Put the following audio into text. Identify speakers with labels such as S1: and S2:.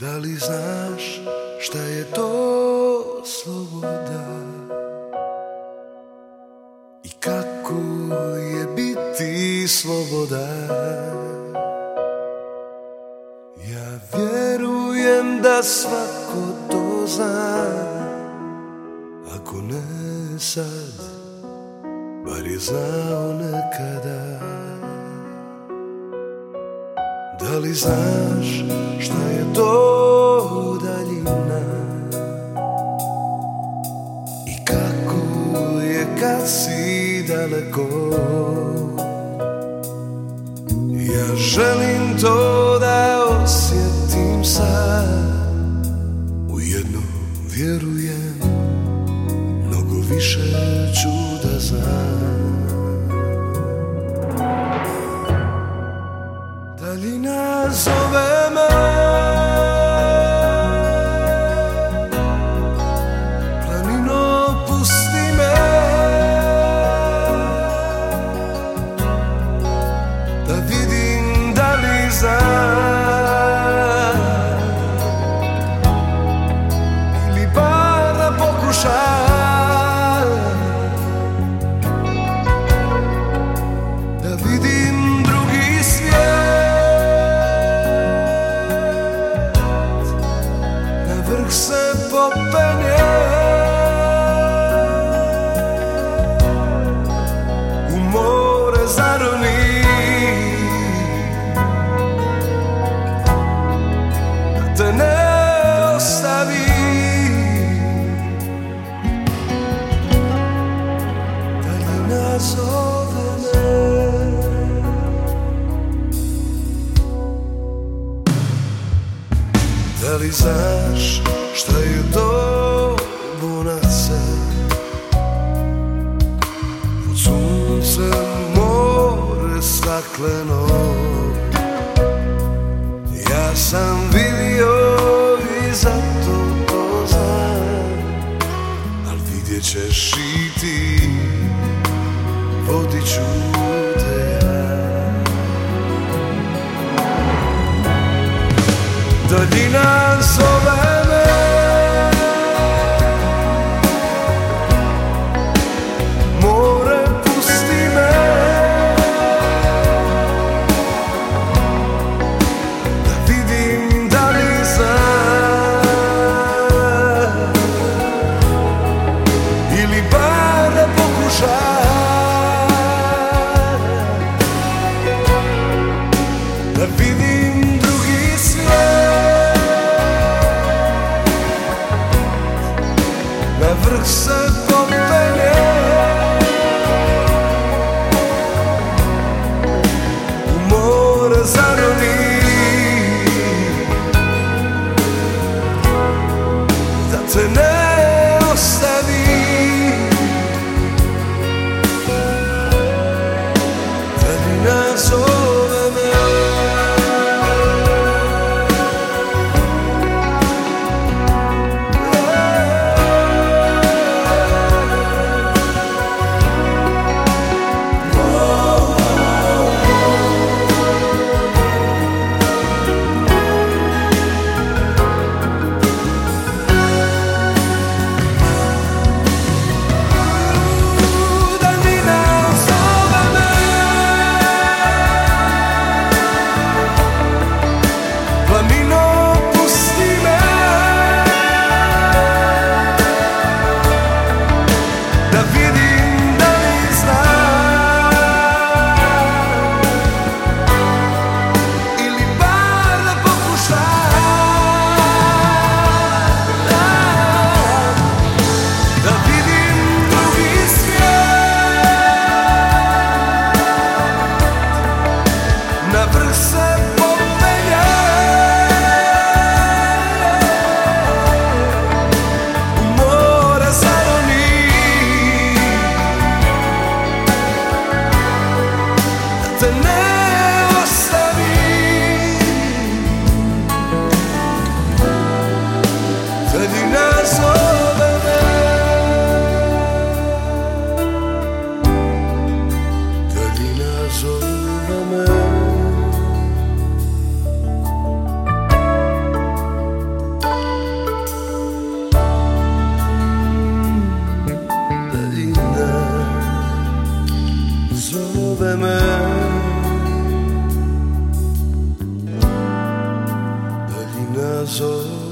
S1: Da li znaš šta je to sloboda? I kako je biti slobodan Ja vjerujem da svako to zna. Ako ne sad, bar je znao nekada Da li znaš šta je to daljina? I kako je kad si daleko? Ja želim to da osjetim sad. Ujedno vjerujem Mnogo više ću da znam Selina zoveme. Planino pusti me Da se popenje li znaš šta je to bonaca Pod suncem more stakleno. Ja sam vidio i zato to znam. Al vidjet ćeš i ti Vodit ću te Daljina zove ne ostavi da mãe ali nas horas.